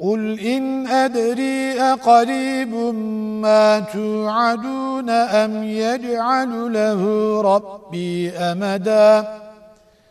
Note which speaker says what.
Speaker 1: قل إن أدري أقريب ما توعدون أم يجعل له ربي أمداً